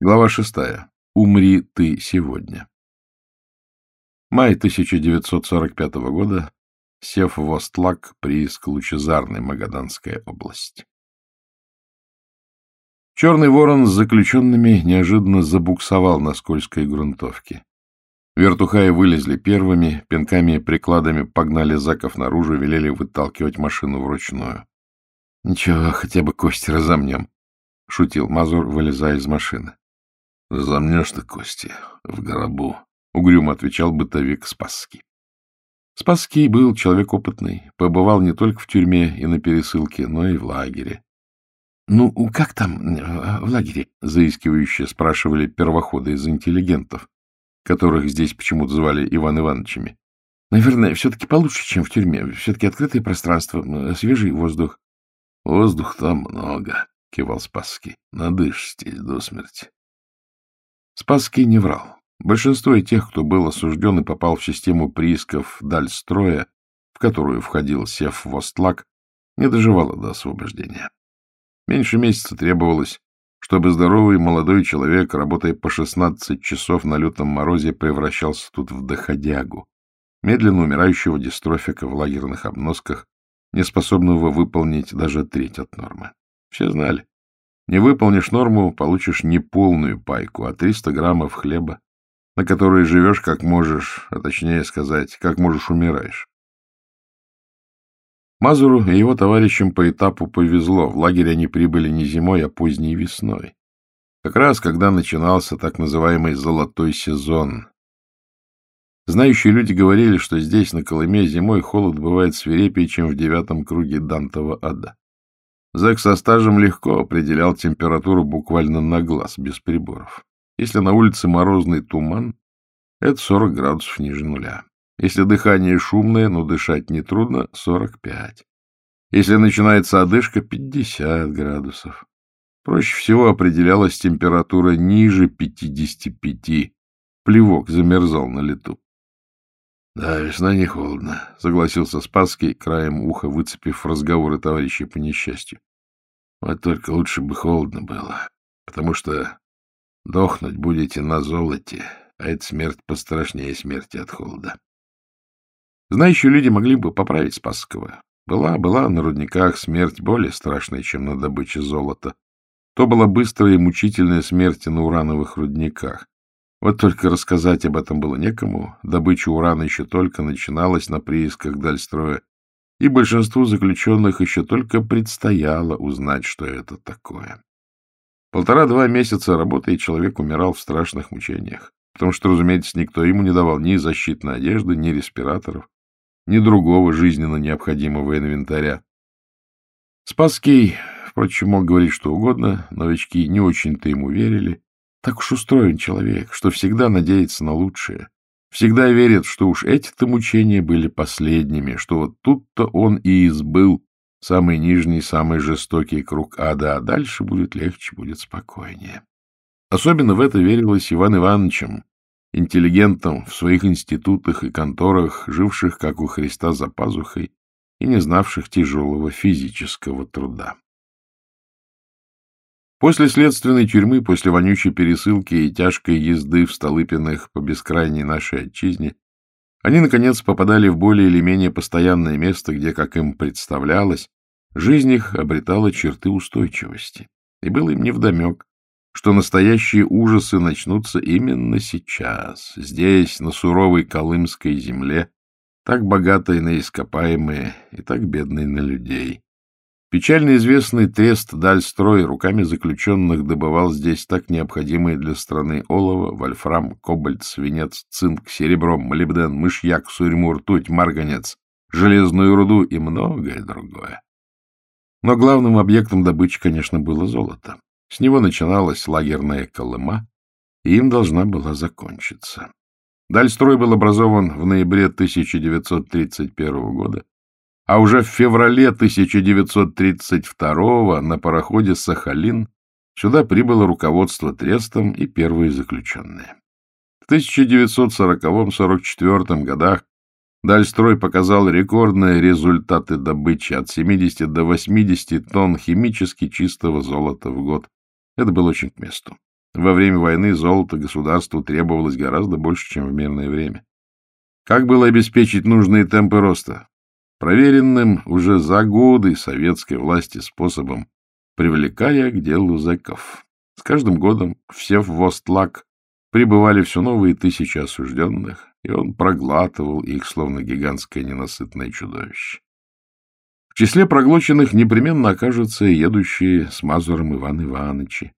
Глава шестая. Умри ты сегодня. Май 1945 года. Сев Востлак, прииск Лучезарный, Магаданская область. Черный ворон с заключенными неожиданно забуксовал на скользкой грунтовке. Вертухаи вылезли первыми, пинками-прикладами погнали Заков наружу, велели выталкивать машину вручную. — Ничего, хотя бы кости разомнем, — шутил Мазур, вылезая из машины. — Замнешь ты кости в гробу, — угрюмо отвечал бытовик Спасский. Спасский был человек опытный, побывал не только в тюрьме и на пересылке, но и в лагере. — Ну, как там э, в лагере? — заискивающе спрашивали первоходы из интеллигентов, которых здесь почему-то звали Иван Ивановичами. — Наверное, все-таки получше, чем в тюрьме. Все-таки открытое пространство, свежий воздух. — Воздух там много, — кивал Спасский. — Надышитесь до смерти. Спасский не врал. Большинство и тех, кто был осужден и попал в систему приисков Дальстроя, в которую входил Сев Востлак, не доживало до освобождения. Меньше месяца требовалось, чтобы здоровый молодой человек, работая по 16 часов на лютом морозе, превращался тут в доходягу, медленно умирающего дистрофика в лагерных обносках, неспособного выполнить даже треть от нормы. Все знали, не выполнишь норму, получишь не полную пайку, а 300 граммов хлеба, на которые живешь как можешь, а точнее сказать, как можешь умираешь. Мазуру и его товарищам по этапу повезло. В лагерь они прибыли не зимой, а поздней весной. Как раз, когда начинался так называемый «золотой сезон». Знающие люди говорили, что здесь, на Колыме, зимой холод бывает свирепее, чем в девятом круге Дантова ада. Зэк со стажем легко определял температуру буквально на глаз, без приборов. Если на улице морозный туман, это 40 градусов ниже нуля. Если дыхание шумное, но дышать нетрудно, 45. Если начинается одышка, 50 градусов. Проще всего определялась температура ниже 55. Плевок замерзал на лету. — Да, весна не холодно, — согласился Спасский, краем уха выцепив разговоры товарищей по несчастью. — Вот только лучше бы холодно было, потому что дохнуть будете на золоте, а это смерть пострашнее смерти от холода. Знающие люди могли бы поправить Спасского. Была, была на рудниках смерть более страшная, чем на добыче золота. То была быстрая и мучительная смерть на урановых рудниках. Вот только рассказать об этом было некому, добыча урана еще только начиналась на приисках Дальстроя, и большинству заключенных еще только предстояло узнать, что это такое. Полтора-два месяца работы, и человек умирал в страшных мучениях, потому что, разумеется, никто ему не давал ни защитной одежды, ни респираторов, ни другого жизненно необходимого инвентаря. Спасский, впрочем, мог говорить что угодно, новички не очень-то ему верили, так уж устроен человек, что всегда надеется на лучшее. Всегда верит, что уж эти-то мучения были последними, что вот тут-то он и избыл самый нижний, самый жестокий круг ада, а дальше будет легче, будет спокойнее. Особенно в это верилось Иван Ивановичем, интеллигентом в своих институтах и конторах, живших, как у Христа, за пазухой и не знавших тяжелого физического труда. После следственной тюрьмы, после вонючей пересылки и тяжкой езды в Столыпиных по бескрайней нашей отчизне, они, наконец, попадали в более или менее постоянное место, где, как им представлялось, жизнь их обретала черты устойчивости. И было им невдомек, что настоящие ужасы начнутся именно сейчас, здесь, на суровой колымской земле, так богатой на ископаемые и так бедной на людей. Печально известный трест Дальстрой руками заключенных добывал здесь так необходимые для страны олово, вольфрам, кобальт, свинец, цинк, серебро, молибден, мышьяк, сурьму, ртуть, марганец, железную руду и многое другое. Но главным объектом добычи, конечно, было золото. С него начиналась лагерная Колыма, и им должна была закончиться. Дальстрой был образован в ноябре 1931 года а уже в феврале 1932 на пароходе «Сахалин» сюда прибыло руководство Трестом и первые заключенные. В 1940-44 годах Дальстрой показал рекордные результаты добычи от 70 до 80 тонн химически чистого золота в год. Это было очень к месту. Во время войны золото государству требовалось гораздо больше, чем в мирное время. Как было обеспечить нужные темпы роста? Проверенным уже за годы советской власти способом, привлекая к делу зэков. С каждым годом все в Востлак прибывали все новые тысячи осужденных, и он проглатывал их, словно гигантское ненасытное чудовище. В числе проглоченных непременно окажутся едущие с Мазуром Иван Ивановичи.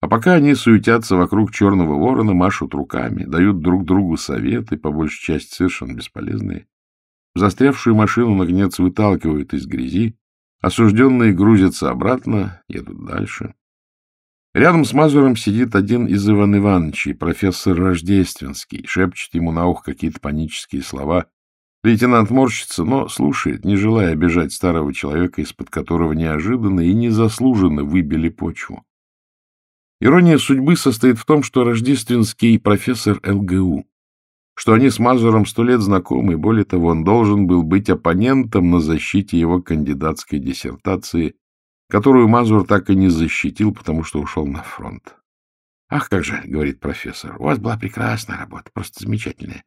А пока они суетятся вокруг черного ворона, машут руками, дают друг другу советы, по большей части совершенно бесполезные. Застрявшую машину, наконец, выталкивают из грязи, осужденные грузятся обратно, едут дальше. Рядом с Мазуром сидит один из Иван Ивановичей, профессор Рождественский, шепчет ему на ухо какие-то панические слова. Лейтенант морщится, но слушает, не желая обижать старого человека, из-под которого неожиданно и незаслуженно выбили почву. Ирония судьбы состоит в том, что Рождественский профессор ЛГУ, что они с Мазуром сто лет знакомы, и более того, он должен был быть оппонентом на защите его кандидатской диссертации которую Мазур так и не защитил, потому что ушел на фронт. — Ах, как жаль, — говорит профессор, — у вас была прекрасная работа, просто замечательная.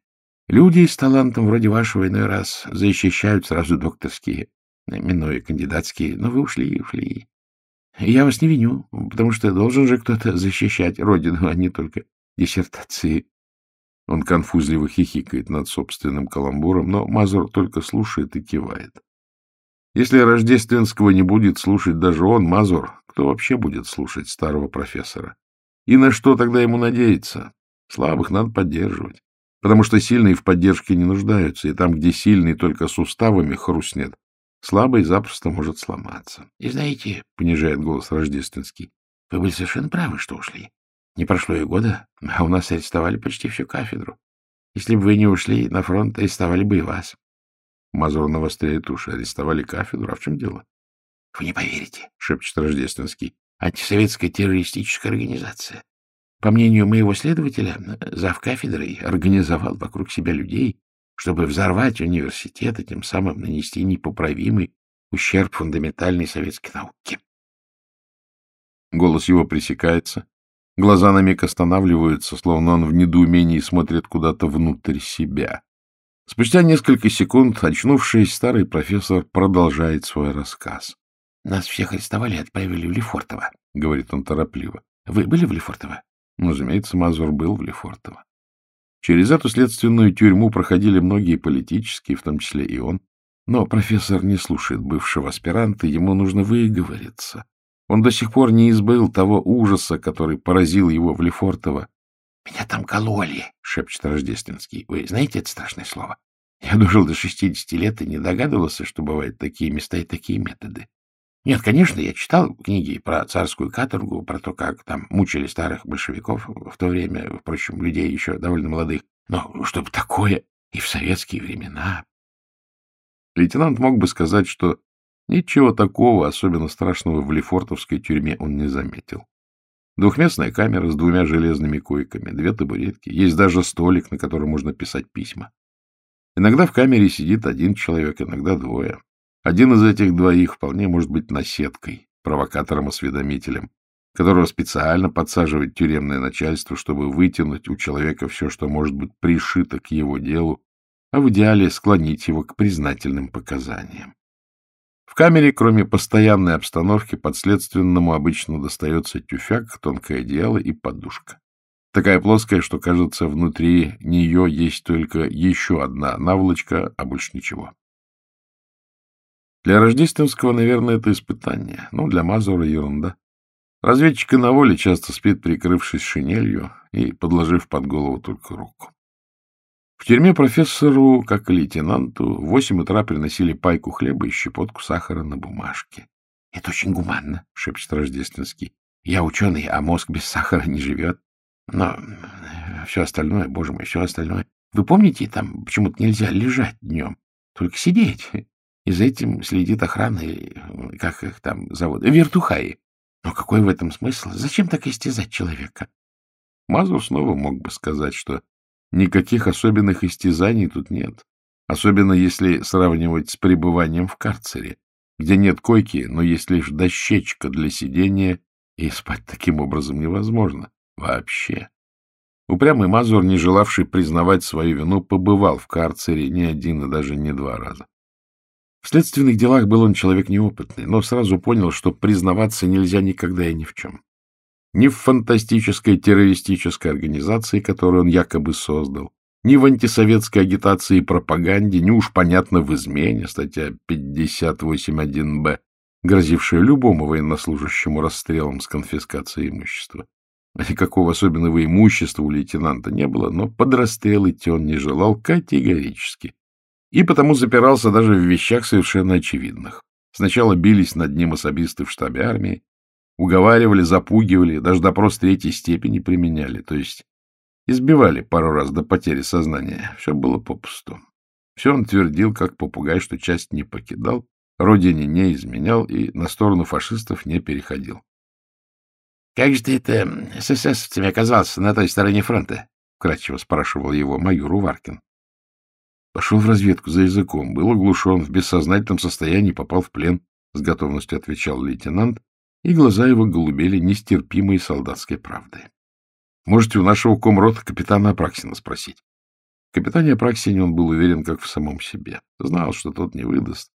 Люди с талантом вроде вашего иной раз защищают сразу докторские, минуя кандидатские, но вы ушли, ушли. Я вас не виню, потому что должен же кто-то защищать родину, а не только диссертации. Он конфузливо хихикает над собственным каламбуром, но Мазур только слушает и кивает. Если Рождественского не будет слушать даже он, Мазур, кто вообще будет слушать старого профессора? И на что тогда ему надеяться? Слабых надо поддерживать, потому что сильные в поддержке не нуждаются, и там, где сильный только суставами хрустнет, слабый запросто может сломаться. — И знаете, — понижает голос Рождественский, — вы были совершенно правы, что ушли. Не прошло и года, а у нас арестовали почти всю кафедру. Если бы вы не ушли на фронт, арестовали бы и вас. Мазур навостряет уши. Арестовали кафедру. А в чем дело? — Вы не поверите, — шепчет Рождественский. — Антисоветская террористическая организация. По мнению моего следователя, зав кафедрой организовал вокруг себя людей, чтобы взорвать университет и тем самым нанести непоправимый ущерб фундаментальной советской науке. Голос его пресекается. Глаза на миг останавливаются, словно он в недоумении смотрит куда-то внутрь себя. Спустя несколько секунд, очнувшись, старый профессор продолжает свой рассказ. — Нас всех арестовали и отправили в Лефортово, — говорит он торопливо. — Вы были в Лефортово? Ну, разумеется, Мазур был в Лефортово. Через эту следственную тюрьму проходили многие политические, в том числе и он. Но профессор не слушает бывшего аспиранта, ему нужно выговориться. Он до сих пор не избыл того ужаса, который поразил его в Лефортово, — Меня там кололи, — шепчет Рождественский. — Вы знаете это страшное слово? Я дожил до шестидесяти лет и не догадывался, что бывают такие места и такие методы. Нет, конечно, я читал книги про царскую каторгу, про то, как там мучили старых большевиков в то время, впрочем, людей еще довольно молодых. Но чтобы такое и в советские времена... Лейтенант мог бы сказать, что ничего такого, особенно страшного в Лефортовской тюрьме, он не заметил. Двухместная камера с двумя железными койками, две табуретки. Есть даже столик, на котором можно писать письма. Иногда в камере сидит один человек, иногда двое. Один из этих двоих вполне может быть наседкой, провокатором-осведомителем, которого специально подсаживает тюремное начальство, чтобы вытянуть у человека все, что может быть пришито к его делу, а в идеале склонить его к признательным показаниям. В камере, кроме постоянной обстановки, подследственному обычно достается тюфяк, тонкое одеяло и подушка. Такая плоская, что, кажется, внутри нее есть только еще одна наволочка, а больше ничего. Для Рождественского, наверное, это испытание, но для Мазура ерунда. Разведчик и на воле часто спит, прикрывшись шинелью и подложив под голову только руку. В тюрьме профессору, как и лейтенанту, в восемь утра приносили пайку хлеба и щепотку сахара на бумажке. — Это очень гуманно, — шепчет Рождественский. — Я ученый, а мозг без сахара не живет. Но все остальное, боже мой, все остальное... Вы помните, там почему-то нельзя лежать днем, только сидеть. И за этим следит охрана, как их там зовут, вертухаи. Но какой в этом смысл? Зачем так истязать человека? Мазур снова мог бы сказать, что Никаких особенных истязаний тут нет, особенно если сравнивать с пребыванием в карцере, где нет койки, но есть лишь дощечка для сидения, и спать таким образом невозможно. вообще. Упрямый Мазур, не желавший признавать свою вину, побывал в карцере не один и даже не два раза. В следственных делах был он человек неопытный, но сразу понял, что признаваться нельзя никогда и ни в чем. Ни в фантастической террористической организации, которую он якобы создал, ни в антисоветской агитации и пропаганде, ни уж понятно в измене, статья 58.1б, грозившая любому военнослужащему расстрелом с конфискацией имущества. Никакого особенного имущества у лейтенанта не было, но под расстрел идти он не желал категорически. И потому запирался даже в вещах совершенно очевидных. Сначала бились над ним особисты в штабе армии, уговаривали, запугивали, даже допрос третьей степени применяли, то есть избивали пару раз до потери сознания. Все было попусту. Все он твердил, как попугай, что часть не покидал, родине не изменял и на сторону фашистов не переходил. — Как же ты это с эсэсовцами оказался на той стороне фронта? — вкратчиво спрашивал его майор Уваркин. Пошел в разведку за языком, был оглушен, в бессознательном состоянии попал в плен, — с готовностью отвечал лейтенант, и глаза его голубели нестерпимой солдатской правдой. Можете у нашего комрота капитана Апраксина спросить. В капитане Апраксине он был уверен как в самом себе. Знал, что тот не выдаст,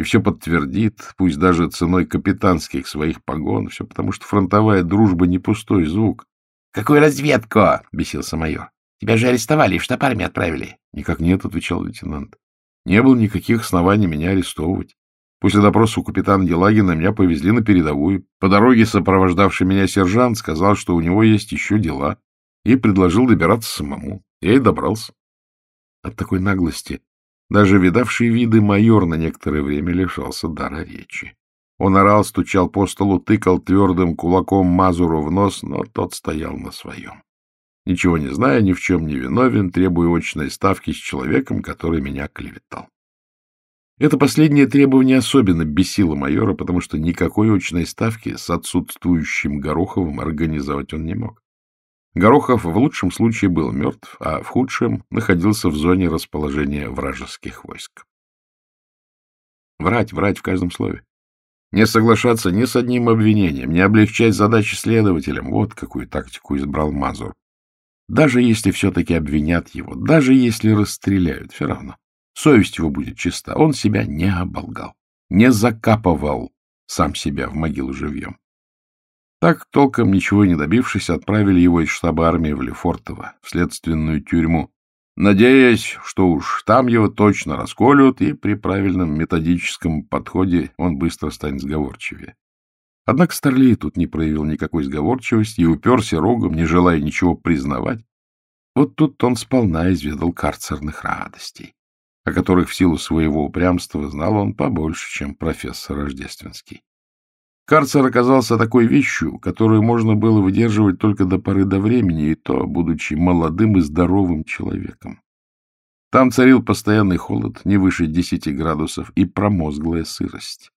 и все подтвердит, пусть даже ценой капитанских своих погон, все потому, что фронтовая дружба не пустой звук. — Какую разведку? — бесился майор. — Тебя же арестовали и в штаб армии отправили. — Никак нет, — отвечал лейтенант. — Не было никаких оснований меня арестовывать. После допроса у капитана Делагина меня повезли на передовую. По дороге сопровождавший меня сержант сказал, что у него есть еще дела, и предложил добираться самому. Я и добрался. От такой наглости даже видавший виды майор на некоторое время лишался дара речи. Он орал, стучал по столу, тыкал твердым кулаком Мазуру в нос, но тот стоял на своем. Ничего не зная, ни в чем не виновен, требуя очной ставки с человеком, который меня клеветал. Это последнее требование особенно бесило майора, потому что никакой очной ставки с отсутствующим Гороховым организовать он не мог. Горохов в лучшем случае был мертв, а в худшем находился в зоне расположения вражеских войск. Врать, врать в каждом слове. Не соглашаться ни с одним обвинением, не облегчать задачи следователям. Вот какую тактику избрал Мазур. Даже если все-таки обвинят его, даже если расстреляют, все равно. Совесть его будет чиста. Он себя не оболгал, не закапывал сам себя в могилу живьем. Так, толком ничего не добившись, отправили его из штаба армии в Лефортово, в следственную тюрьму, надеясь, что уж там его точно расколют, и при правильном методическом подходе он быстро станет сговорчивее. Однако Старлей тут не проявил никакой сговорчивости и уперся рогом, не желая ничего признавать. Вот тут он сполна изведал карцерных радостей, о которых в силу своего упрямства знал он побольше, чем профессор Рождественский. Карцер оказался такой вещью, которую можно было выдерживать только до поры до времени, и то, будучи молодым и здоровым человеком. Там царил постоянный холод, не выше десяти градусов, и промозглая сырость.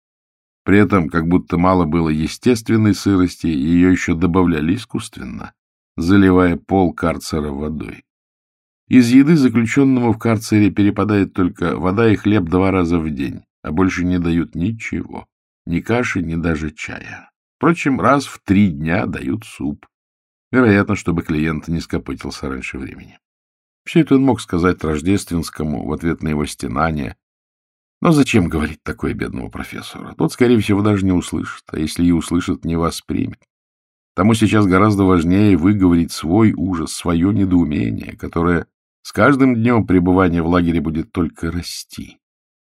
При этом, как будто мало было естественной сырости, ее еще добавляли искусственно, заливая пол карцера водой. Из еды заключенному в карцере перепадает только вода и хлеб два раза в день, а больше не дают ничего. Ни каши, ни даже чая. Впрочем, раз в три дня дают суп. Вероятно, чтобы клиент не скопытился раньше времени. Все это он мог сказать Рождественскому в ответ на его стенание. Но зачем говорить такое бедному профессору? Тот, скорее всего, даже не услышит, а если и услышит, не воспримет. Тому сейчас гораздо важнее выговорить свой ужас, свое недоумение, которое с каждым днем пребывания в лагере будет только расти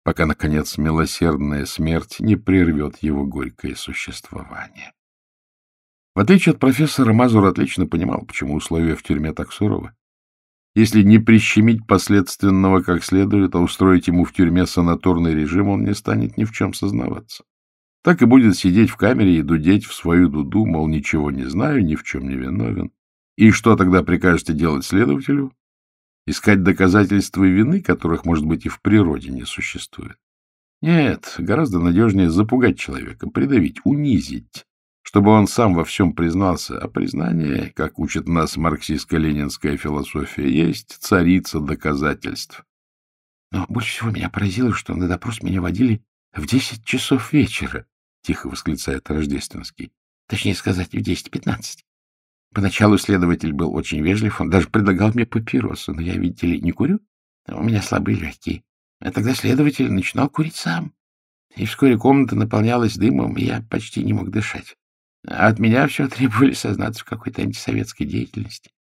пока, наконец, милосердная смерть не прервет его горькое существование. В отличие от профессора, Мазур отлично понимал, почему условия в тюрьме так суровы. Если не прищемить последственного как следует, а устроить ему в тюрьме санаторный режим, он не станет ни в чем сознаваться. Так и будет сидеть в камере и дудеть в свою дуду, мол, ничего не знаю, ни в чем не виновен. И что тогда прикажете делать следователю? Искать доказательства вины, которых, может быть, и в природе не существует. Нет, гораздо надежнее запугать человека, придавить, унизить, чтобы он сам во всем признался, а признание, как учит нас марксистско-ленинская философия, есть царица доказательств. Но больше всего меня поразило, что на допрос меня водили в десять часов вечера, — тихо восклицает Рождественский. Точнее сказать, в десять пятнадцать. Поначалу следователь был очень вежлив, он даже предлагал мне папиросу, но я, видите ли, не курю, у меня слабые легкие. А тогда следователь начинал курить сам. И вскоре комната наполнялась дымом, и я почти не мог дышать. А от меня все требовали сознаться в какой-то антисоветской деятельности.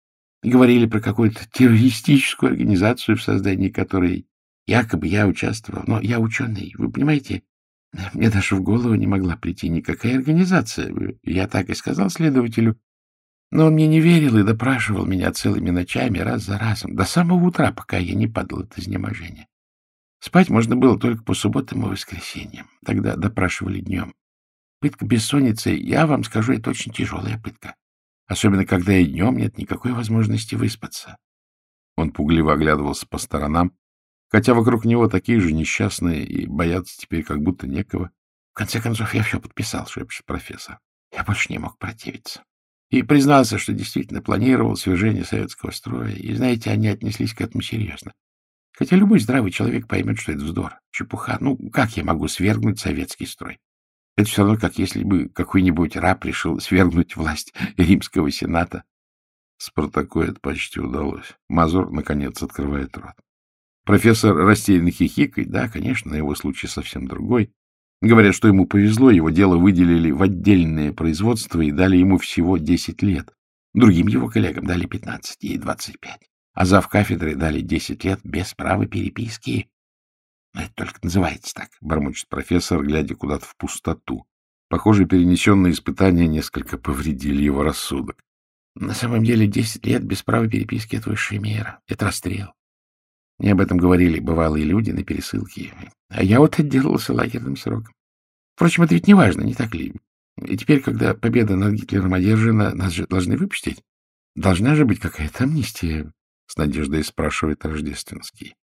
Говорили про какую-то террористическую организацию, в создании которой якобы я участвовал. Но я ученый, вы понимаете? Мне даже в голову не могла прийти никакая организация. Я так и сказал следователю. Но он мне не верил и допрашивал меня целыми ночами, раз за разом, до самого утра, пока я не падал от изнеможения. Спать можно было только по субботам и воскресеньям. Тогда допрашивали днем. Пытка бессонницы, я вам скажу, это очень тяжелая пытка. Особенно, когда и днем нет никакой возможности выспаться. Он пугливо оглядывался по сторонам, хотя вокруг него такие же несчастные и боятся теперь как будто некого. В конце концов, я все подписал, шепчет профессор. Я больше не мог противиться. И признался, что действительно планировал свержение советского строя. И, знаете, они отнеслись к этому серьезно. Хотя любой здравый человек поймет, что это вздор, чепуха. Ну, как я могу свергнуть советский строй? Это все равно, как если бы какой-нибудь раб решил свергнуть власть римского сената. Спартаку это почти удалось. Мазур, наконец, открывает рот. Профессор растерянно хихикает. Да, конечно, на его случай совсем другой. Говорят, что ему повезло, его дело выделили в отдельное производство и дали ему всего 10 лет. Другим его коллегам дали 15 и 25. А зав кафедры дали 10 лет без права переписки. — Это только называется так, — бормочет профессор, глядя куда-то в пустоту. Похоже, перенесенные испытания несколько повредили его рассудок. — На самом деле десять лет без права переписки — это высшая мера. Это расстрел. Мне об этом говорили бывалые люди на пересылке. А я вот отделался лагерным сроком. Впрочем, это ведь не важно, не так ли? И теперь, когда победа над Гитлером одержана, нас же должны выпустить. Должна же быть какая-то амнистия, — с надеждой спрашивает Рождественский.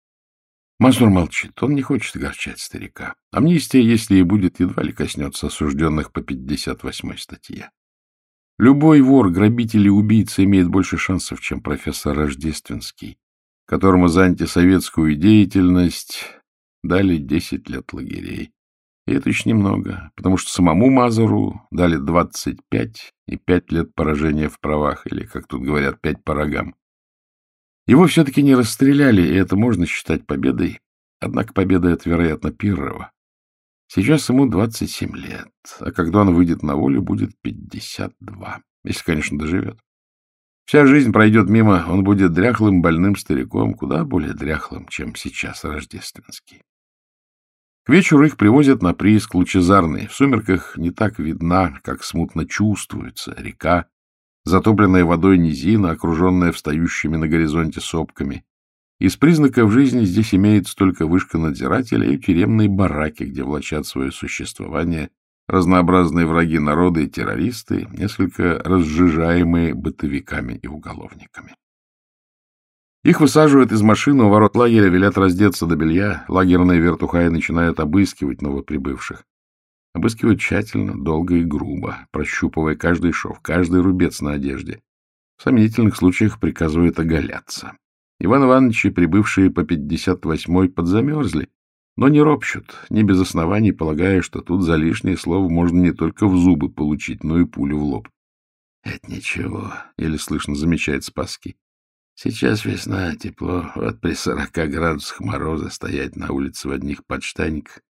Мазур молчит, он не хочет огорчать старика. Амнистия, если и будет, едва ли коснется осужденных по 58-й статье. Любой вор, грабитель и убийца имеет больше шансов, чем профессор Рождественский, которому за антисоветскую деятельность дали 10 лет лагерей. И это еще немного, потому что самому Мазуру дали 25 и 5 лет поражения в правах, или, как тут говорят, 5 по рогам. Его все-таки не расстреляли, и это можно считать победой. Однако победа — это, вероятно, Пиррова. Сейчас ему 27 лет, а когда он выйдет на волю, будет 52, если, конечно, доживет. Вся жизнь пройдет мимо, он будет дряхлым, больным стариком, куда более дряхлым, чем сейчас рождественский. К вечеру их привозят на прииск Лучезарный. В сумерках не так видна, как смутно чувствуется река, затопленная водой низина, окруженная встающими на горизонте сопками. Из признаков жизни здесь имеется только вышка надзирателя и тюремные бараки, где влачат свое существование разнообразные враги народа и террористы, несколько разжижаемые бытовиками и уголовниками. Их высаживают из машины, у ворот лагеря велят раздеться до белья, лагерные вертухаи начинают обыскивать новоприбывших. Обыскивают тщательно, долго и грубо, прощупывая каждый шов, каждый рубец на одежде. В сомнительных случаях приказывают оголяться. Иван Ивановичи, прибывшие по 58-й, подзамерзли, но не ропщут, не без оснований, полагая, что тут за лишнее слово можно не только в зубы получить, но и пулю в лоб. — Это ничего, — еле слышно замечает Спасский. Сейчас весна, тепло, вот при сорока градусах мороза стоять на улице в одних подштаниках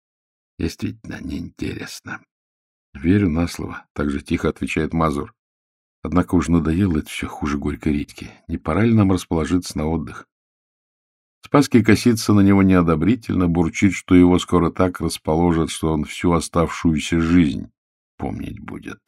Действительно неинтересно. — Верю на слово, — так же тихо отвечает Мазур. Однако уж надоело это все хуже горькой редьки. Не пора ли нам расположиться на отдых? Спаский косится на него неодобрительно, бурчит, что его скоро так расположат, что он всю оставшуюся жизнь помнить будет.